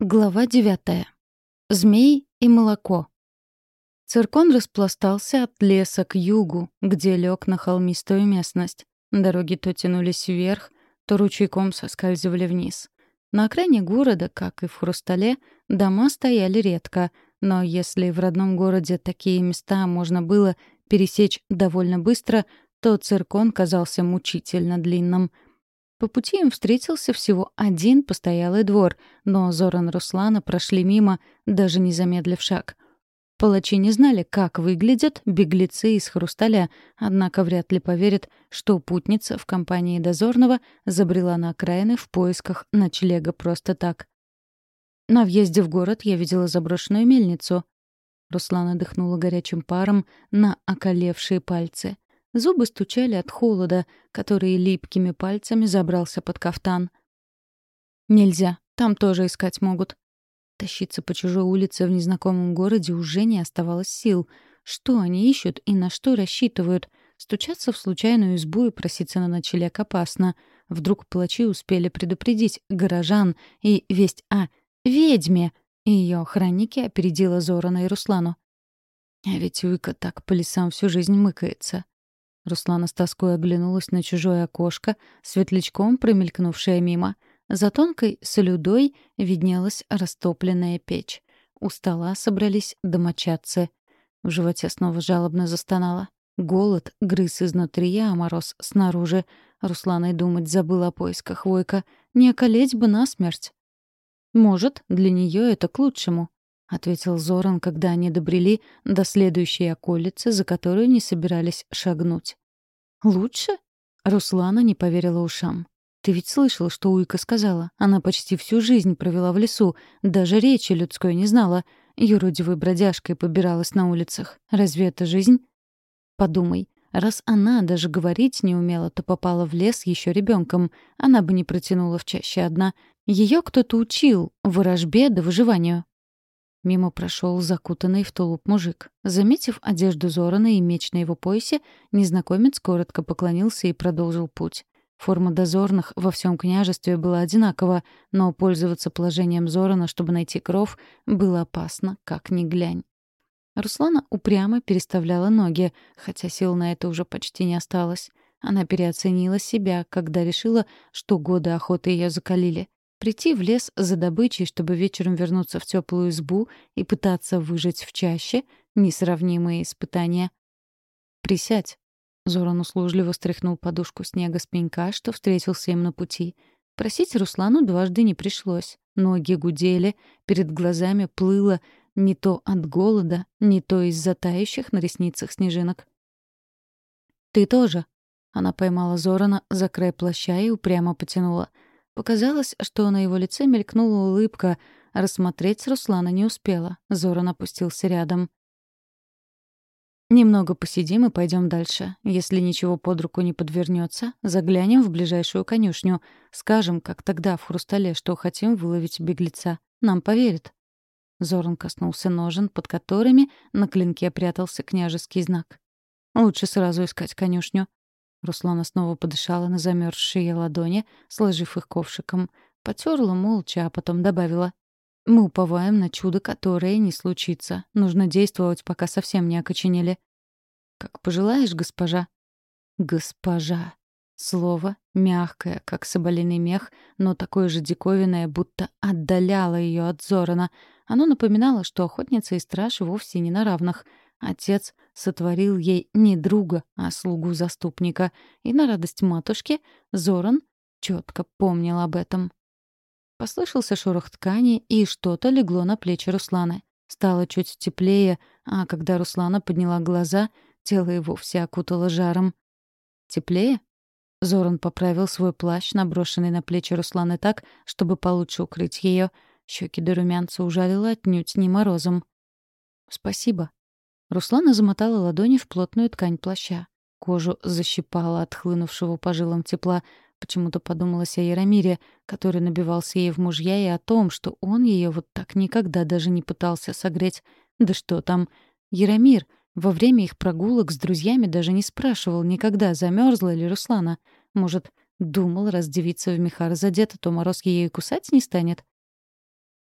Глава девятая. Змей и молоко. Циркон распластался от леса к югу, где лег на холмистую местность. Дороги то тянулись вверх, то ручейком соскальзывали вниз. На окраине города, как и в Хрустале, дома стояли редко, но если в родном городе такие места можно было пересечь довольно быстро, то циркон казался мучительно длинным — по пути им встретился всего один постоялый двор, но Зоран и Руслана прошли мимо, даже не замедлив шаг. Палачи не знали, как выглядят беглецы из хрусталя, однако вряд ли поверят, что путница в компании дозорного забрела на окраины в поисках ночлега просто так. На въезде в город я видела заброшенную мельницу. Руслана дыхнула горячим паром на околевшие пальцы. Зубы стучали от холода, который липкими пальцами забрался под кафтан. «Нельзя, там тоже искать могут». Тащиться по чужой улице в незнакомом городе уже не оставалось сил. Что они ищут и на что рассчитывают? Стучаться в случайную избу и проситься на ночлег опасно. Вдруг палачи успели предупредить горожан, и весть о ведьме ее охранники опередила Зорана и Руслану. А ведь Уика так по лесам всю жизнь мыкается. Руслана с тоской оглянулась на чужое окошко, светлячком промелькнувшее мимо. За тонкой солюдой виднелась растопленная печь. У стола собрались домочадцы. В животе снова жалобно застонала. Голод грыз изнутри, а мороз снаружи. Руслана и думать забыла о поисках Войка. Не околеть бы насмерть. Может, для нее это к лучшему. — ответил Зоран, когда они добрели до следующей околицы, за которую не собирались шагнуть. «Лучше?» — Руслана не поверила ушам. «Ты ведь слышал, что Уйка сказала? Она почти всю жизнь провела в лесу, даже речи людской не знала. Юродивой бродяжкой побиралась на улицах. Разве это жизнь?» «Подумай, раз она даже говорить не умела, то попала в лес еще ребенком. Она бы не протянула в чаще одна. Ее кто-то учил ворожбе да выживанию. Мимо прошел закутанный в тулуп мужик. Заметив одежду Зорана и меч на его поясе, незнакомец коротко поклонился и продолжил путь. Форма дозорных во всем княжестве была одинакова, но пользоваться положением Зорана, чтобы найти кров, было опасно, как ни глянь. Руслана упрямо переставляла ноги, хотя сил на это уже почти не осталось. Она переоценила себя, когда решила, что годы охоты ее закалили. Прийти в лес за добычей, чтобы вечером вернуться в теплую избу и пытаться выжить в чаще — несравнимые испытания. «Присядь», — Зоран услужливо стряхнул подушку снега с пенька, что встретился им на пути. Просить Руслану дважды не пришлось. Ноги гудели, перед глазами плыло не то от голода, не то из-за тающих на ресницах снежинок. «Ты тоже», — она поймала Зорана за край плаща и упрямо потянула — Показалось, что на его лице мелькнула улыбка. Рассмотреть Руслана не успела. Зоран опустился рядом. «Немного посидим и пойдем дальше. Если ничего под руку не подвернется, заглянем в ближайшую конюшню. Скажем, как тогда в хрустале, что хотим выловить беглеца. Нам поверят». Зоран коснулся ножен, под которыми на клинке прятался княжеский знак. «Лучше сразу искать конюшню. Руслана снова подышала на замерзшие ладони, сложив их ковшиком. Потерла молча, а потом добавила. «Мы уповаем на чудо, которое не случится. Нужно действовать, пока совсем не окоченели». «Как пожелаешь, госпожа». «Госпожа». Слово мягкое, как соболиный мех, но такое же диковинное, будто отдаляло ее от Зорана. Оно напоминало, что охотница и страж вовсе не на равных — Отец сотворил ей не друга, а слугу заступника, и на радость матушки Зоран четко помнил об этом. Послышался шорох ткани, и что-то легло на плечи Русланы. Стало чуть теплее, а когда Руслана подняла глаза, тело его вовсе окутало жаром. «Теплее?» Зоран поправил свой плащ, наброшенный на плечи Русланы так, чтобы получше укрыть ее. Щеки до румянца ужалило отнюдь не морозом. «Спасибо», Руслана замотала ладони в плотную ткань плаща. Кожу защипала от хлынувшего по жилам тепла. Почему-то подумалось о Яромире, который набивался ей в мужья, и о том, что он ее вот так никогда даже не пытался согреть. Да что там. Яромир во время их прогулок с друзьями даже не спрашивал никогда, замерзла ли Руслана. Может, думал, раз девица в меха разодета, то мороз ее кусать не станет?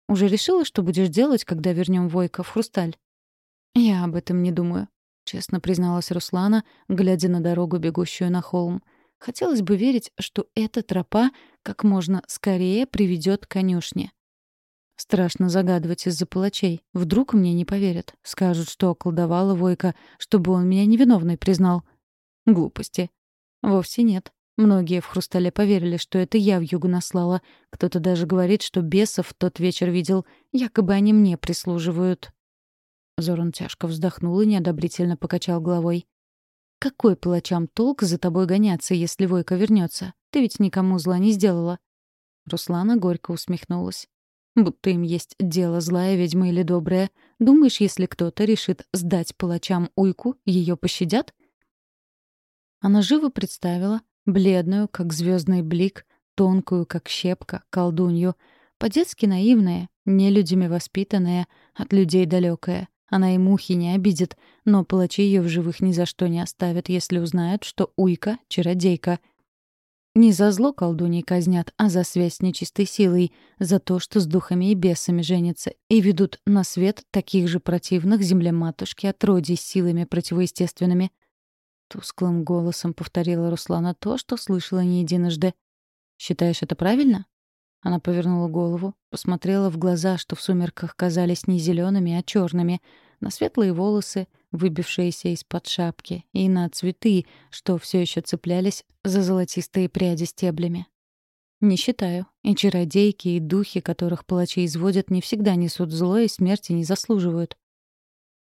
Уже решила, что будешь делать, когда вернем Войка в Хрусталь?» «Я об этом не думаю», — честно призналась Руслана, глядя на дорогу, бегущую на холм. Хотелось бы верить, что эта тропа как можно скорее приведет к конюшне. Страшно загадывать из-за палачей. Вдруг мне не поверят. Скажут, что околдовала Войка, чтобы он меня невиновной признал. Глупости. Вовсе нет. Многие в «Хрустале» поверили, что это я в югу наслала. Кто-то даже говорит, что бесов в тот вечер видел. Якобы они мне прислуживают. Зоран тяжко вздохнул и неодобрительно покачал головой. «Какой палачам толк за тобой гоняться, если Войка вернется? Ты ведь никому зла не сделала». Руслана горько усмехнулась. Будто им есть дело, злая ведьма или добрая. Думаешь, если кто-то решит сдать палачам уйку, ее пощадят? Она живо представила, бледную, как звездный блик, тонкую, как щепка, колдунью, по-детски наивная, нелюдями воспитанная, от людей далекая. Она и мухи не обидит, но палачи ее в живых ни за что не оставят, если узнают, что Уйка — чародейка. Не за зло колдуней казнят, а за связь с нечистой силой, за то, что с духами и бесами женятся и ведут на свет таких же противных земле-матушки отродий с силами противоестественными. Тусклым голосом повторила Руслана то, что слышала не единожды. «Считаешь это правильно?» Она повернула голову, посмотрела в глаза, что в сумерках казались не зелеными, а черными, на светлые волосы, выбившиеся из-под шапки, и на цветы, что все еще цеплялись за золотистые пряди стеблями. Не считаю. И чародейки, и духи, которых палачи изводят, не всегда несут зло и смерти не заслуживают.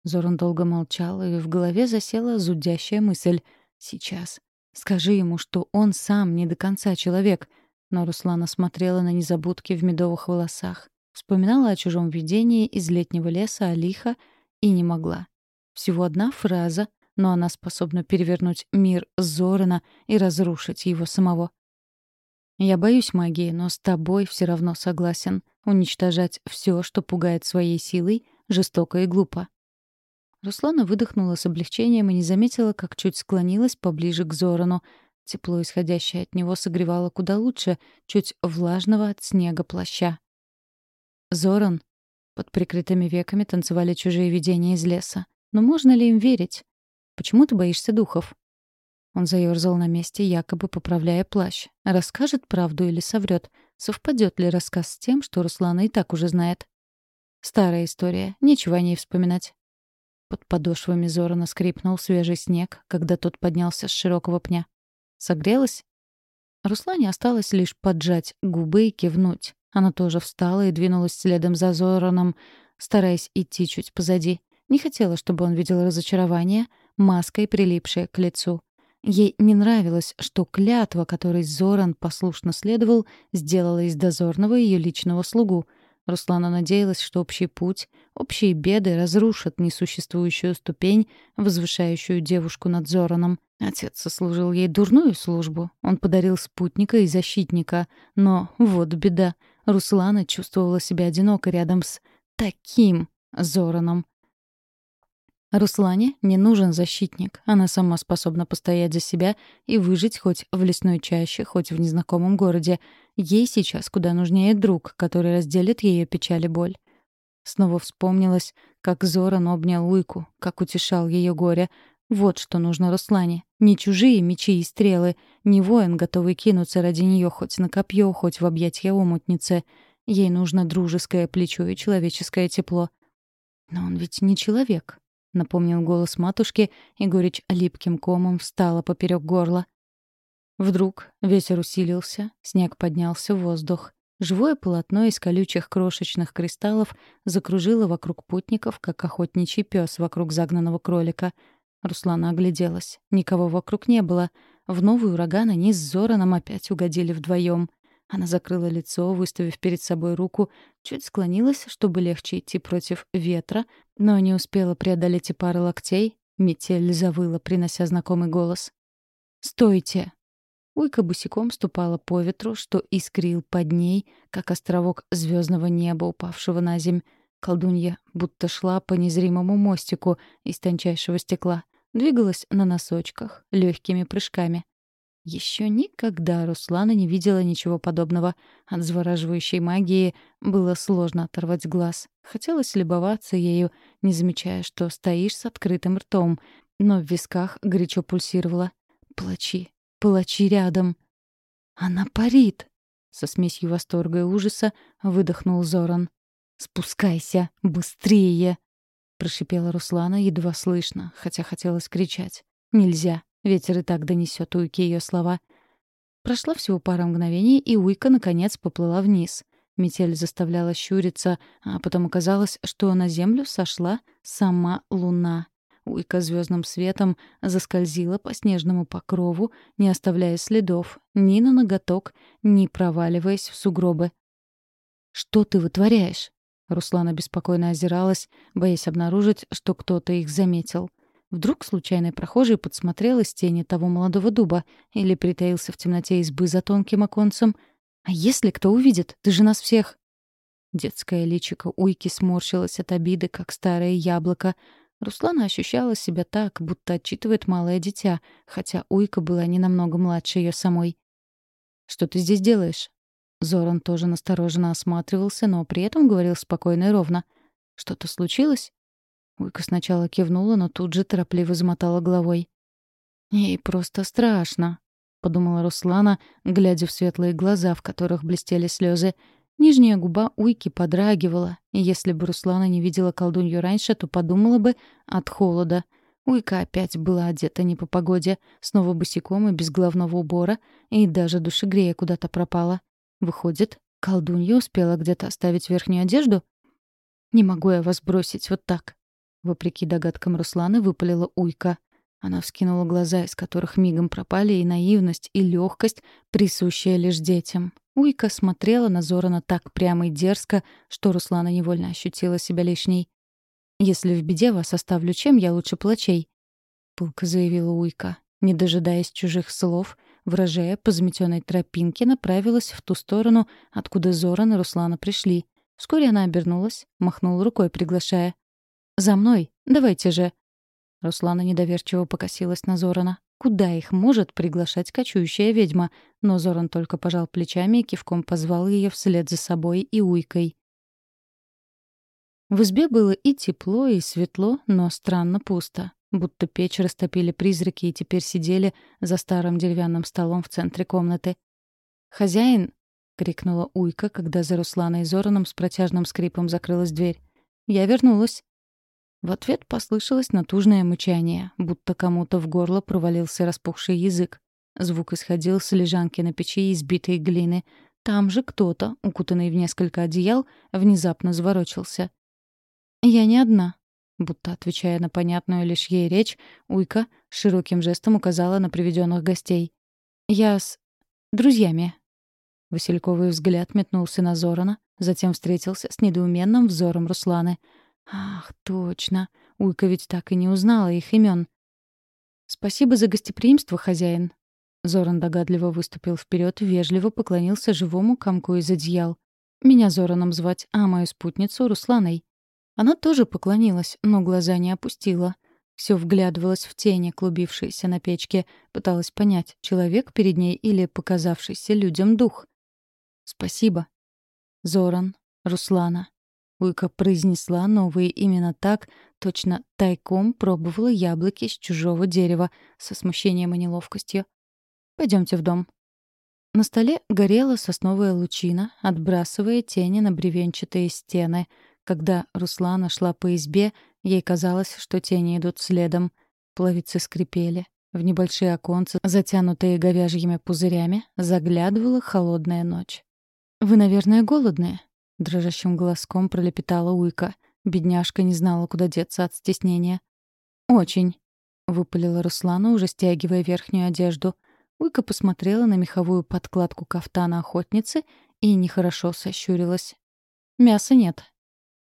Зоран долго молчал, и в голове засела зудящая мысль. «Сейчас. Скажи ему, что он сам не до конца человек, но Руслана смотрела на незабудки в медовых волосах, вспоминала о чужом видении из летнего леса Алиха и не могла. Всего одна фраза, но она способна перевернуть мир Зорана и разрушить его самого. «Я боюсь магии, но с тобой все равно согласен. Уничтожать все, что пугает своей силой, жестоко и глупо». Руслана выдохнула с облегчением и не заметила, как чуть склонилась поближе к Зорану, Тепло, исходящее от него, согревало куда лучше чуть влажного от снега плаща. «Зоран!» Под прикрытыми веками танцевали чужие видения из леса. «Но можно ли им верить? Почему ты боишься духов?» Он заёрзал на месте, якобы поправляя плащ. Расскажет правду или соврет? Совпадет ли рассказ с тем, что Руслана и так уже знает? Старая история, нечего о ней вспоминать. Под подошвами Зорана скрипнул свежий снег, когда тот поднялся с широкого пня. Согрелась? Руслане осталось лишь поджать губы и кивнуть. Она тоже встала и двинулась следом за Зораном, стараясь идти чуть позади. Не хотела, чтобы он видел разочарование, маской, прилипшее к лицу. Ей не нравилось, что клятва, которой Зоран послушно следовал, сделала из дозорного ее личного слугу — Руслана надеялась, что общий путь, общие беды разрушат несуществующую ступень, возвышающую девушку над Зораном. Отец сослужил ей дурную службу. Он подарил спутника и защитника. Но вот беда. Руслана чувствовала себя одиноко рядом с таким Зораном. Руслане не нужен защитник. Она сама способна постоять за себя и выжить хоть в лесной чаще, хоть в незнакомом городе. Ей сейчас куда нужнее друг, который разделит ее печаль и боль. Снова вспомнилось, как Зоран обнял Уйку, как утешал ее горе. Вот что нужно Руслане. Не чужие мечи и стрелы, не воин, готовый кинуться ради нее хоть на копье, хоть в объятья омутницы. Ей нужно дружеское плечо и человеческое тепло. Но он ведь не человек, — напомнил голос матушки, и горечь липким комом встала поперек горла. Вдруг ветер усилился, снег поднялся в воздух. Живое полотно из колючих крошечных кристаллов закружило вокруг путников, как охотничий пес вокруг загнанного кролика. Руслана огляделась. Никого вокруг не было. В новый ураган они с Зораном опять угодили вдвоем. Она закрыла лицо, выставив перед собой руку, чуть склонилась, чтобы легче идти против ветра, но не успела преодолеть и пары локтей. Метель завыла, принося знакомый голос. «Стойте!» Уйка босиком ступала по ветру, что искрил под ней, как островок звездного неба, упавшего на земь. Колдунья будто шла по незримому мостику из тончайшего стекла. Двигалась на носочках, легкими прыжками. Еще никогда Руслана не видела ничего подобного. От завораживающей магии было сложно оторвать глаз. Хотелось любоваться ею, не замечая, что стоишь с открытым ртом, но в висках горячо пульсировало. «Плачи, плачи рядом!» «Она парит!» — со смесью восторга и ужаса выдохнул Зоран. «Спускайся! Быстрее!» — прошипела Руслана едва слышно, хотя хотелось кричать. «Нельзя!» Ветер и так донесет Уйке ее слова. Прошла всего пара мгновений, и Уйка, наконец, поплыла вниз. Метель заставляла щуриться, а потом оказалось, что на землю сошла сама луна. Уйка звездным светом заскользила по снежному покрову, не оставляя следов ни на ноготок, ни проваливаясь в сугробы. «Что ты вытворяешь?» Руслана беспокойно озиралась, боясь обнаружить, что кто-то их заметил. Вдруг случайный прохожий подсмотрел из тени того молодого дуба или притаился в темноте избы за тонким оконцем. «А если кто увидит? Ты же нас всех...» Детское личико Уйки сморщилось от обиды, как старое яблоко. Руслана ощущала себя так, будто отчитывает малое дитя, хотя Уйка была не намного младше ее самой. «Что ты здесь делаешь?» Зоран тоже настороженно осматривался, но при этом говорил спокойно и ровно. «Что-то случилось?» Уйка сначала кивнула, но тут же торопливо замотала головой. «Ей просто страшно», — подумала Руслана, глядя в светлые глаза, в которых блестели слезы. Нижняя губа Уйки подрагивала, и если бы Руслана не видела колдунью раньше, то подумала бы от холода. Уйка опять была одета не по погоде, снова босиком и без головного убора, и даже душегрея куда-то пропала. Выходит, колдунья успела где-то оставить верхнюю одежду? «Не могу я вас бросить вот так», Вопреки догадкам Русланы выпалила Уйка. Она вскинула глаза, из которых мигом пропали и наивность, и легкость, присущая лишь детям. Уйка смотрела на Зорана так прямо и дерзко, что Руслана невольно ощутила себя лишней. «Если в беде вас оставлю чем, я лучше плачей», — пылко заявила Уйка. Не дожидаясь чужих слов, выражая по заметенной тропинке, направилась в ту сторону, откуда Зоран и Руслана пришли. Вскоре она обернулась, махнула рукой, приглашая. «За мной! Давайте же!» Руслана недоверчиво покосилась на Зорана. Куда их может приглашать кочующая ведьма? Но Зоран только пожал плечами и кивком позвал ее вслед за собой и уйкой. В избе было и тепло, и светло, но странно пусто. Будто печь растопили призраки и теперь сидели за старым деревянным столом в центре комнаты. «Хозяин!» — крикнула Уйка, когда за Русланой и Зораном с протяжным скрипом закрылась дверь. «Я вернулась!» В ответ послышалось натужное мычание, будто кому-то в горло провалился распухший язык. Звук исходил с лежанки на печи из битой глины. Там же кто-то, укутанный в несколько одеял, внезапно заворочился. «Я не одна», будто отвечая на понятную лишь ей речь, Уйка широким жестом указала на приведенных гостей. «Я с... друзьями». Васильковый взгляд метнулся на Зорана, затем встретился с недоуменным взором Русланы — Ах, точно. Уйка ведь так и не узнала их имен. Спасибо за гостеприимство, хозяин. Зоран догадливо выступил вперед, вежливо поклонился живому комку из одеял. Меня Зораном звать, а мою спутницу — Русланой. Она тоже поклонилась, но глаза не опустила. Все вглядывалась в тени, клубившиеся на печке, пыталась понять, человек перед ней или показавшийся людям дух. «Спасибо». Зоран, Руслана, Уйка произнесла новые именно так, точно тайком пробовала яблоки с чужого дерева, со смущением и неловкостью. Пойдемте в дом». На столе горела сосновая лучина, отбрасывая тени на бревенчатые стены. Когда Руслана шла по избе, ей казалось, что тени идут следом. Плавицы скрипели. В небольшие оконцы, затянутые говяжьими пузырями, заглядывала холодная ночь. «Вы, наверное, голодные?» Дрожащим голоском пролепетала Уйка. Бедняжка не знала, куда деться от стеснения. «Очень», — выпалила Руслана, уже стягивая верхнюю одежду. Уйка посмотрела на меховую подкладку кафтана охотницы и нехорошо сощурилась. «Мяса нет».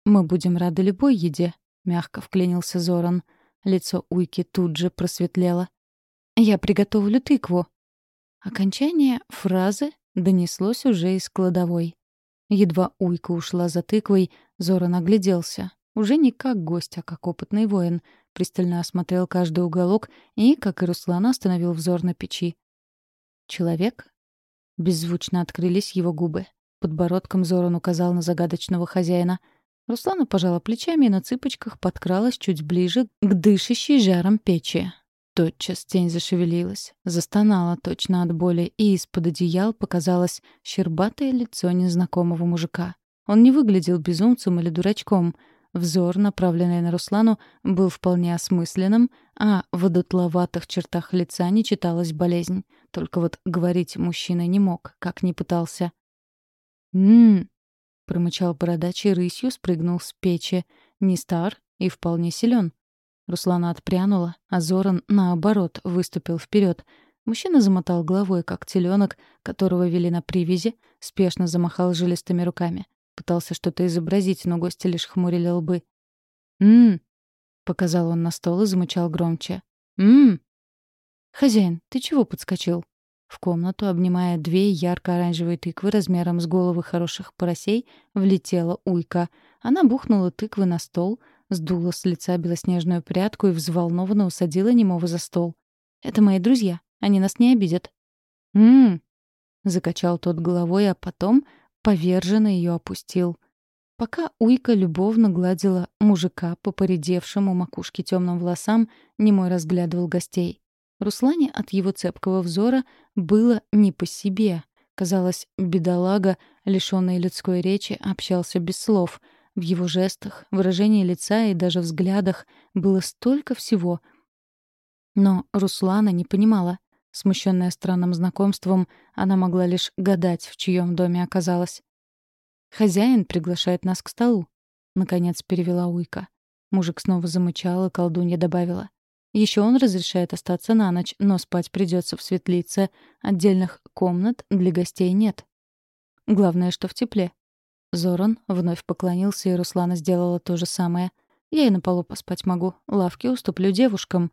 «Мы будем рады любой еде», — мягко вклинился Зоран. Лицо Уйки тут же просветлело. «Я приготовлю тыкву». Окончание фразы донеслось уже из кладовой. Едва Уйка ушла за тыквой, Зора нагляделся. Уже не как гость, а как опытный воин. Пристально осмотрел каждый уголок и, как и Руслан, остановил взор на печи. человек?» Беззвучно открылись его губы. Подбородком Зоран указал на загадочного хозяина. Руслана пожала плечами и на цыпочках подкралась чуть ближе к дышащей жаром печи. Тотчас тень зашевелилась, застонала точно от боли, и из-под одеял показалось щербатое лицо незнакомого мужика. Он не выглядел безумцем или дурачком. Взор, направленный на Руслану, был вполне осмысленным, а в одутловатых чертах лица не читалась болезнь. Только вот говорить мужчина не мог, как ни пытался. «М-м-м», промычал бородач и рысью спрыгнул с печи. Не стар и вполне силен. Руслана отпрянула, а Зоран, наоборот, выступил вперед. Мужчина замотал головой, как теленок, которого вели на привязи, спешно замахал жилистыми руками. Пытался что-то изобразить, но гости лишь хмурили лбы. «М-м-м», показал он на стол и замычал громче. «М-м-м». «Хозяин, ты чего подскочил?» В комнату, обнимая две ярко-оранжевые тыквы размером с головы хороших поросей, влетела уйка. Она бухнула тыквы на стол, сдула с лица белоснежную прядку и взволнованно усадила немого за стол. «Это мои друзья. Они нас не обидят». «М-м-м», закачал тот головой, а потом поверженно ее опустил. Пока Уйка любовно гладила мужика по поредевшему макушке темным волосам, немой разглядывал гостей. Руслане от его цепкого взора было не по себе. Казалось, бедолага, лишённый людской речи, общался без слов — в его жестах, выражении лица и даже взглядах было столько всего. Но Руслана не понимала. Смущенная странным знакомством, она могла лишь гадать, в чьем доме оказалась. «Хозяин приглашает нас к столу», — наконец перевела Уйка. Мужик снова замычал, и колдунья добавила. Еще он разрешает остаться на ночь, но спать придется в светлице. Отдельных комнат для гостей нет. Главное, что в тепле. Зоран вновь поклонился, и Руслана сделала то же самое. «Я и на полу поспать могу. Лавки уступлю девушкам».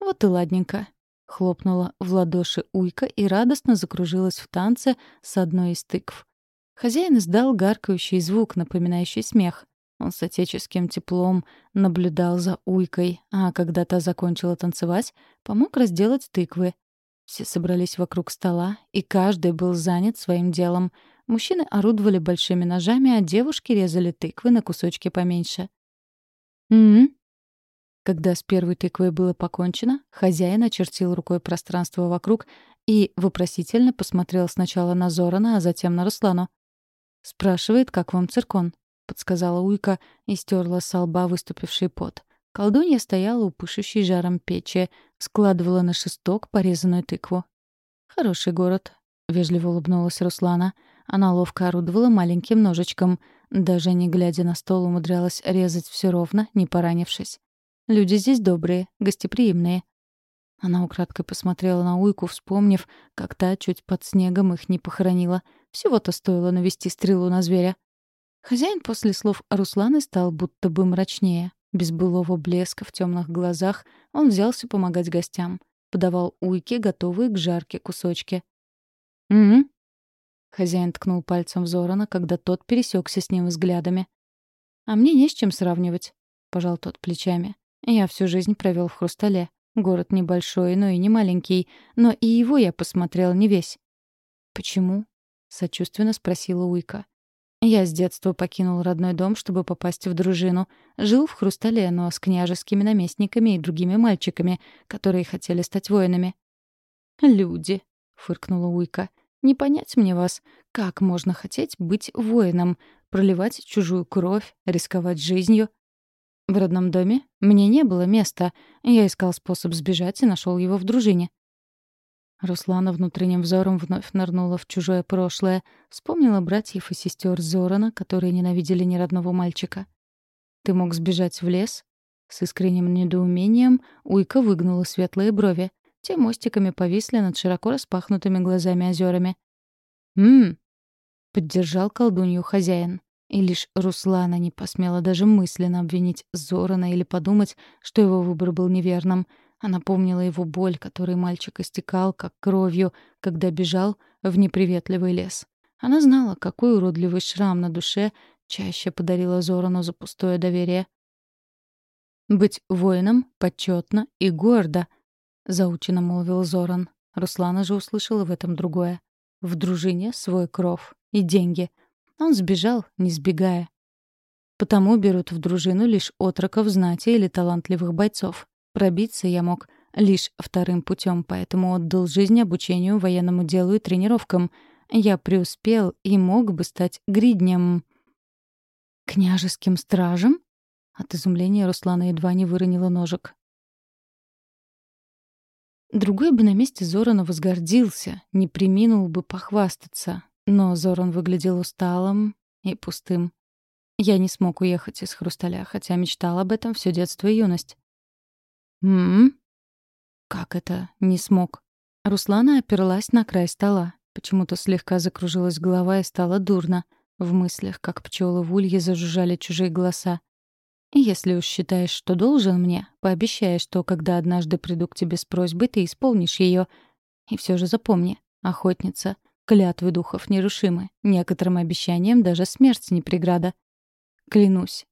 «Вот и ладненько», — хлопнула в ладоши Уйка и радостно закружилась в танце с одной из тыкв. Хозяин издал гаркающий звук, напоминающий смех. Он с отеческим теплом наблюдал за Уйкой, а когда та закончила танцевать, помог разделать тыквы. Все собрались вокруг стола, и каждый был занят своим делом — Мужчины орудовали большими ножами, а девушки резали тыквы на кусочки поменьше. «М-м-м». Когда с первой тыквой было покончено, хозяин очертил рукой пространство вокруг и вопросительно посмотрел сначала на Зорана, а затем на Руслану. «Спрашивает, как вам циркон?» — подсказала Уйка и стерла с лба выступивший пот. Колдунья стояла у пышущей жаром печи, складывала на шесток порезанную тыкву. «Хороший город», — вежливо улыбнулась Руслана. Она ловко орудовала маленьким ножичком. Даже не глядя на стол, умудрялась резать все ровно, не поранившись. «Люди здесь добрые, гостеприимные». Она украдкой посмотрела на Уйку, вспомнив, как та чуть под снегом их не похоронила. Всего-то стоило навести стрелу на зверя. Хозяин после слов Русланы стал будто бы мрачнее. Без былого блеска в темных глазах он взялся помогать гостям. Подавал Уйке готовые к жарке кусочки. «Угу», Хозяин ткнул пальцем в Зорана, когда тот пересекся с ним взглядами. «А мне не с чем сравнивать», — пожал тот плечами. «Я всю жизнь провел в Хрустале. Город небольшой, но и не маленький, но и его я посмотрел не весь». «Почему?» — сочувственно спросила Уйка. «Я с детства покинул родной дом, чтобы попасть в дружину. Жил в Хрустале, но с княжескими наместниками и другими мальчиками, которые хотели стать воинами». «Люди», — фыркнула Уйка. Не понять мне вас. Как можно хотеть быть воином, проливать чужую кровь, рисковать жизнью? В родном доме мне не было места. Я искал способ сбежать и нашел его в дружине. Руслана внутренним взором вновь нырнула в чужое прошлое, вспомнила братьев и сестер Зорана, которые ненавидели неродного мальчика. «Ты мог сбежать в лес?» С искренним недоумением Уйка выгнула светлые брови. Те мостиками повисли над широко распахнутыми глазами озерами. «М-м-м», поддержал колдунью хозяин. И лишь Руслана не посмела даже мысленно обвинить Зорана или подумать, что его выбор был неверным. Она помнила его боль, которой мальчик истекал, как кровью, когда бежал в неприветливый лес. Она знала, какой уродливый шрам на душе чаще подарила Зорану за пустое доверие. «Быть воином почетно и гордо», — заучено молвил Зоран. Руслана же услышала в этом другое. В дружине свой кров и деньги. Он сбежал, не сбегая. Потому берут в дружину лишь отроков знати или талантливых бойцов. Пробиться я мог лишь вторым путем, поэтому отдал жизнь обучению военному делу и тренировкам. Я преуспел и мог бы стать гриднем. «Княжеским стражем?» От изумления Руслана едва не выронила ножик. Другой бы на месте Зорана возгордился, не приминул бы похвастаться. Но Зоран выглядел усталым и пустым. Я не смог уехать из Хрусталя, хотя мечтал об этом все детство и юность. «М-м?» «Как это не смог?» Руслана оперлась на край стола. Почему-то слегка закружилась голова и стало дурно. В мыслях, как пчелы в улье, зажужжали чужие голоса. Если уж считаешь, что должен мне, пообещай, что когда однажды приду к тебе с просьбой, ты исполнишь ее. И все же запомни, охотница, клятвы духов нерушимы. Некоторым обещаниям даже смерть не преграда. Клянусь.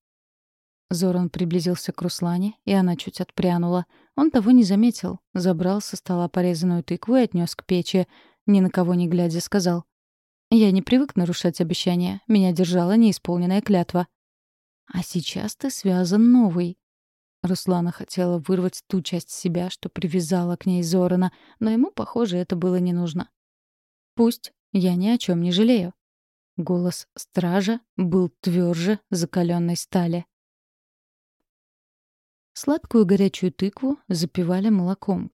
Зоран приблизился к Руслане, и она чуть отпрянула. Он того не заметил. Забрал со стола порезанную тыкву и отнес к печи. Ни на кого не глядя сказал. «Я не привык нарушать обещания. Меня держала неисполненная клятва. А сейчас ты связан новый. Руслана хотела вырвать ту часть себя, что привязала к ней Зорана, но ему, похоже, это было не нужно. «Пусть. Я ни о чем не жалею». Голос стража был тверже закаленной стали. Сладкую горячую тыкву запивали молоком,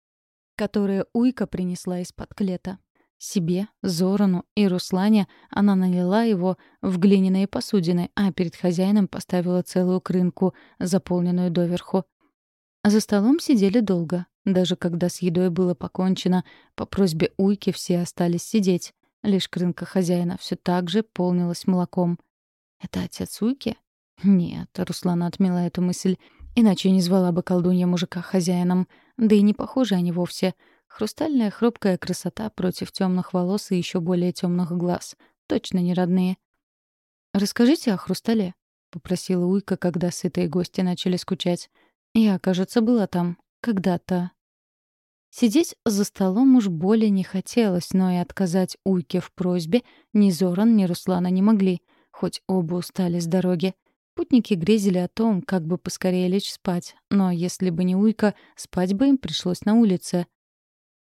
которое Уйка принесла из-под клета. Себе, Зорану и Руслане она налила его в глиняные посудины, а перед хозяином поставила целую крынку, заполненную доверху. За столом сидели долго. Даже когда с едой было покончено, по просьбе Уйки все остались сидеть. Лишь крынка хозяина все так же полнилась молоком. «Это отец Уйки?» «Нет», — Руслана отмела эту мысль. «Иначе не звала бы колдунья мужика хозяином. Да и не похожи они вовсе». Хрустальная хрупкая красота против темных волос и еще более темных глаз. Точно не родные. «Расскажите о хрустале», — попросила Уйка, когда сытые гости начали скучать. «Я, кажется, была там. Когда-то». Сидеть за столом уж более не хотелось, но и отказать Уйке в просьбе ни Зоран, ни Руслана не могли, хоть оба устали с дороги. Путники грезили о том, как бы поскорее лечь спать, но если бы не Уйка, спать бы им пришлось на улице.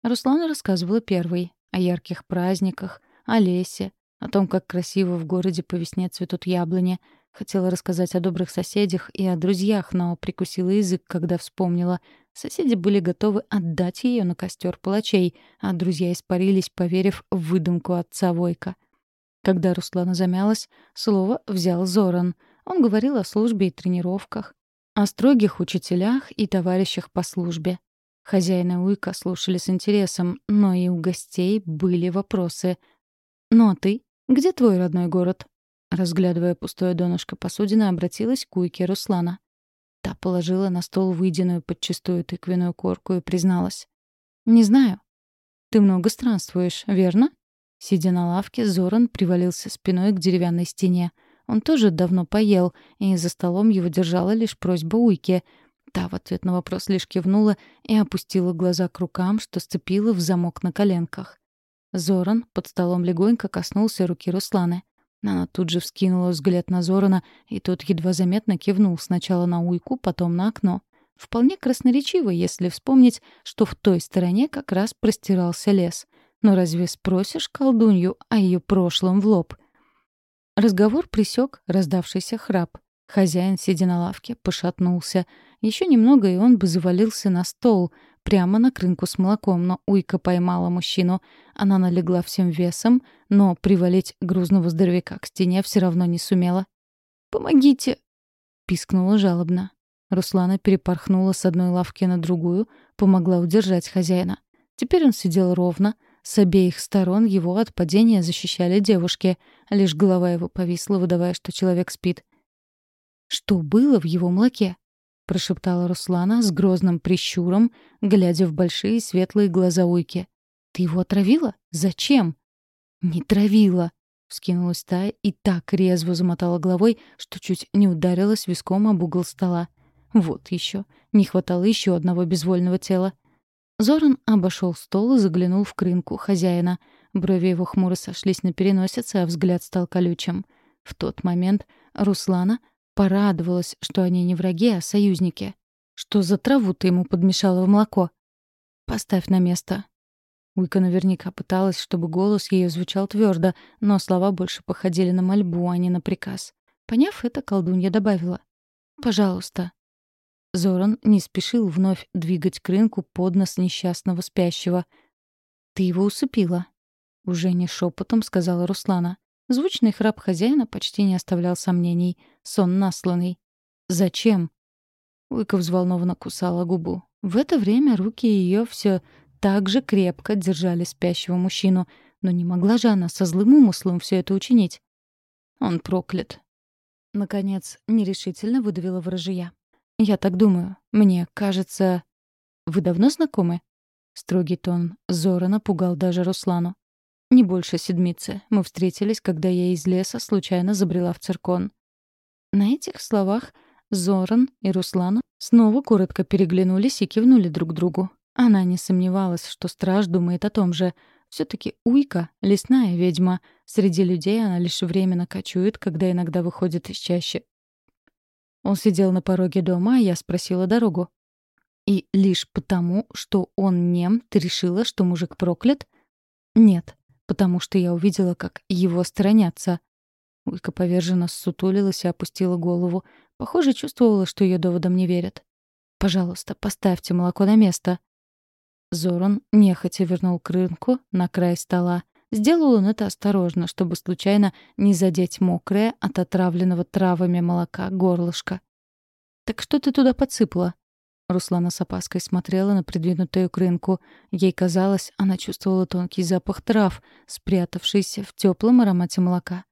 Руслана рассказывала первой о ярких праздниках, о лесе, о том, как красиво в городе по весне цветут яблони. Хотела рассказать о добрых соседях и о друзьях, но прикусила язык, когда вспомнила. Соседи были готовы отдать ее на костер палачей, а друзья испарились, поверив в выдумку отца Войка. Когда Руслана замялась, слово взял Зоран. Он говорил о службе и тренировках, о строгих учителях и товарищах по службе. Хозяина Уика слушали с интересом, но и у гостей были вопросы. «Ну а ты? Где твой родной город?» Разглядывая пустое донышко посудины, обратилась к Уике Руслана. Та положила на стол выеденную подчистую тыквенную корку и призналась. «Не знаю. Ты много странствуешь, верно?» Сидя на лавке, Зоран привалился спиной к деревянной стене. Он тоже давно поел, и за столом его держала лишь просьба Уйки — Та в ответ на вопрос лишь кивнула и опустила глаза к рукам, что сцепила в замок на коленках. Зоран под столом легонько коснулся руки Русланы. Она тут же вскинула взгляд на Зорана, и тот едва заметно кивнул сначала на уйку, потом на окно. Вполне красноречиво, если вспомнить, что в той стороне как раз простирался лес. Но разве спросишь колдунью о ее прошлом в лоб? Разговор присек раздавшийся храп. Хозяин, сидя на лавке, пошатнулся — еще немного, и он бы завалился на стол, прямо на крынку с молоком, но Уйка поймала мужчину. Она налегла всем весом, но привалить грузного здоровяка к стене все равно не сумела. «Помогите!» — пискнула жалобно. Руслана перепорхнула с одной лавки на другую, помогла удержать хозяина. Теперь он сидел ровно, с обеих сторон его от падения защищали девушки, лишь голова его повисла, выдавая, что человек спит. Что было в его молоке? Прошептала Руслана с грозным прищуром, глядя в большие светлые глаза Уйки. «Ты его отравила? Зачем?» «Не травила!» — вскинулась та и так резво замотала головой, что чуть не ударилась виском об угол стола. «Вот еще. Не хватало еще одного безвольного тела». Зоран обошел стол и заглянул в крынку хозяина. Брови его хмуро сошлись на переносице, а взгляд стал колючим. В тот момент Руслана порадовалась, что они не враги, а союзники. Что за траву ты ему подмешала в молоко? Поставь на место. Уйка наверняка пыталась, чтобы голос ее звучал твердо, но слова больше походили на мольбу, а не на приказ. Поняв это, колдунья добавила. «Пожалуйста». Зоран не спешил вновь двигать к рынку под нос несчастного спящего. «Ты его усыпила», — уже не шепотом сказала Руслана. Звучный храп хозяина почти не оставлял сомнений. Сон насланный. «Зачем?» Уйка взволнованно кусала губу. В это время руки ее все так же крепко держали спящего мужчину, но не могла же она со злым умыслом все это учинить. Он проклят. Наконец, нерешительно выдавила ворожья. «Я так думаю. Мне кажется...» «Вы давно знакомы?» Строгий тон Зора напугал даже Руслану. «Не больше седмицы. Мы встретились, когда я из леса случайно забрела в циркон». На этих словах Зоран и Руслан снова коротко переглянулись и кивнули друг другу. Она не сомневалась, что страж думает о том же. все таки Уйка — лесная ведьма. Среди людей она лишь временно кочует, когда иногда выходит из чащи. Он сидел на пороге дома, а я спросила дорогу. «И лишь потому, что он нем, ты решила, что мужик проклят?» «Нет, потому что я увидела, как его сторонятся». Уйка поверженно ссутулилась и опустила голову. Похоже, чувствовала, что ее доводам не верят. «Пожалуйста, поставьте молоко на место». Зоран нехотя вернул к на край стола. Сделал он это осторожно, чтобы случайно не задеть мокрое от отравленного травами молока горлышко. «Так что ты туда подсыпала?» Руслана с опаской смотрела на придвинутую к. Ей казалось, она чувствовала тонкий запах трав, спрятавшийся в теплом аромате молока.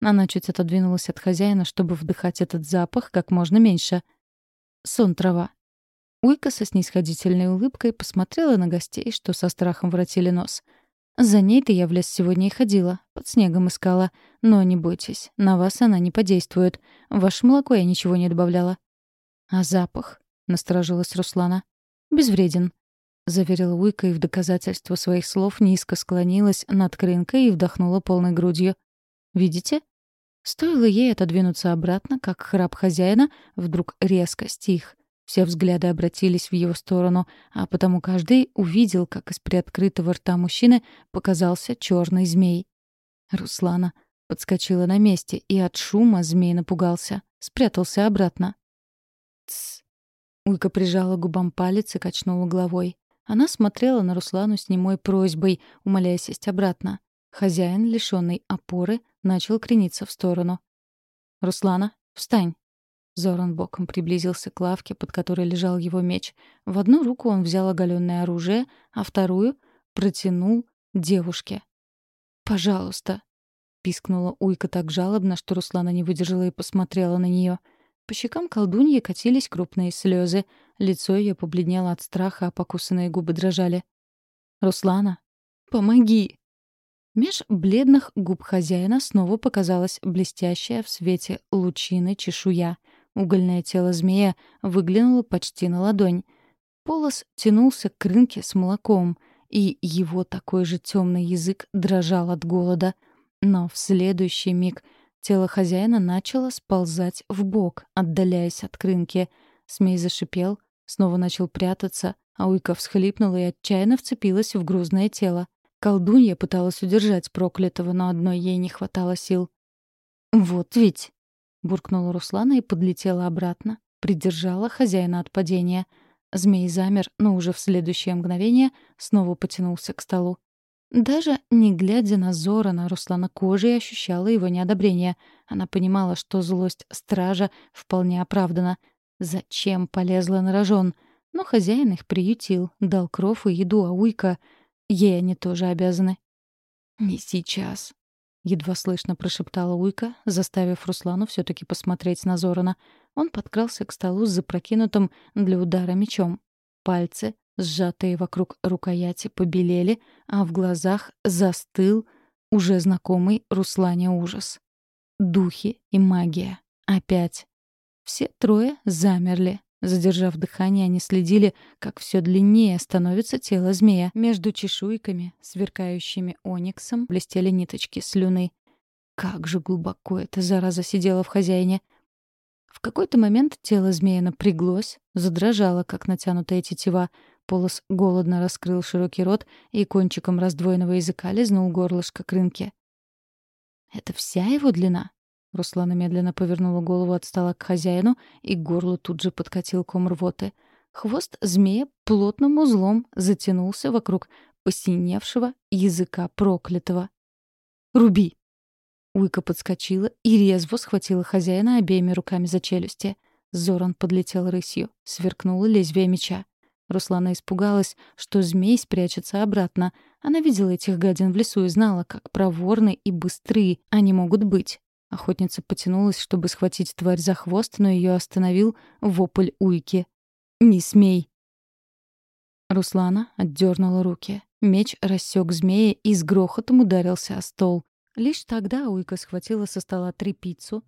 Она чуть отодвинулась от хозяина, чтобы вдыхать этот запах как можно меньше. Сон трава. Уйка со снисходительной улыбкой посмотрела на гостей, что со страхом воротили нос. «За ней-то я в лес сегодня и ходила, под снегом искала. Но не бойтесь, на вас она не подействует. В ваше молоко я ничего не добавляла». «А запах?» — насторожилась Руслана. «Безвреден», — заверила Уйка и в доказательство своих слов низко склонилась над крынкой и вдохнула полной грудью. Видите? Стоило ей отодвинуться обратно, как храп хозяина вдруг резко стих. Все взгляды обратились в его сторону, а потому каждый увидел, как из приоткрытого рта мужчины показался черный змей. Руслана подскочила на месте, и от шума змей напугался. Спрятался обратно. «Тсс!» Улька прижала губам палец и качнула головой. Она смотрела на Руслану с немой просьбой, умоляя сесть обратно. Хозяин, лишённый опоры, начал крениться в сторону. «Руслана, встань!» Зоран боком приблизился к лавке, под которой лежал его меч. В одну руку он взял оголенное оружие, а вторую протянул девушке. «Пожалуйста!» — пискнула Уйка так жалобно, что Руслана не выдержала и посмотрела на нее. По щекам колдуньи катились крупные слезы. Лицо ее побледнело от страха, а покусанные губы дрожали. «Руслана, помоги!» Меж бледных губ хозяина снова показалась блестящая в свете лучины чешуя. Угольное тело змея выглянуло почти на ладонь. Полос тянулся к рынке с молоком, и его такой же темный язык дрожал от голода. Но в следующий миг тело хозяина начало сползать в бок, отдаляясь от крынки. Змей зашипел, снова начал прятаться, а Уйка всхлипнула и отчаянно вцепилась в грузное тело. Колдунья пыталась удержать проклятого, но одной ей не хватало сил. «Вот ведь!» — буркнула Руслана и подлетела обратно, придержала хозяина от падения. Змей замер, но уже в следующее мгновение снова потянулся к столу. Даже не глядя на Зорана, Руслана кожей ощущала его неодобрение. Она понимала, что злость стража вполне оправдана. Зачем полезла на рожон? Но хозяин их приютил, дал кров и еду, а Уйка — Ей они тоже обязаны. «Не сейчас», — едва слышно прошептала Уйка, заставив Руслану все таки посмотреть на Зорана. Он подкрался к столу с запрокинутым для удара мечом. Пальцы, сжатые вокруг рукояти, побелели, а в глазах застыл уже знакомый Руслане ужас. Духи и магия. Опять. Все трое замерли, Задержав дыхание, они следили, как все длиннее становится тело змея. Между чешуйками, сверкающими ониксом, блестели ниточки слюны. Как же глубоко эта зараза сидела в хозяине. В какой-то момент тело змея напряглось, задрожало, как натянутая тетива. Полос голодно раскрыл широкий рот и кончиком раздвоенного языка лизнул горлышко к рынке. «Это вся его длина?» Руслана медленно повернула голову от стола к хозяину, и к горлу тут же подкатил ком рвоты. Хвост змея плотным узлом затянулся вокруг посиневшего языка проклятого. «Руби!» Уйка подскочила и резво схватила хозяина обеими руками за челюсти. Зоран подлетел рысью, сверкнуло лезвие меча. Руслана испугалась, что змей спрячется обратно. Она видела этих гадин в лесу и знала, как проворны и быстрые они могут быть. Охотница потянулась, чтобы схватить тварь за хвост, но ее остановил вопль уйки. «Не смей!» Руслана отдернула руки. Меч рассек змея и с грохотом ударился о стол. Лишь тогда уйка схватила со стола трепицу,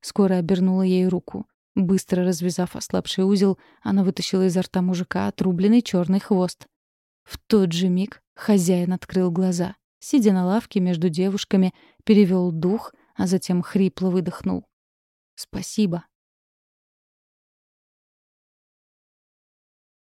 скоро обернула ей руку. Быстро развязав ослабший узел, она вытащила изо рта мужика отрубленный черный хвост. В тот же миг хозяин открыл глаза. Сидя на лавке между девушками, перевел дух а затем хрипло выдохнул. «Спасибо.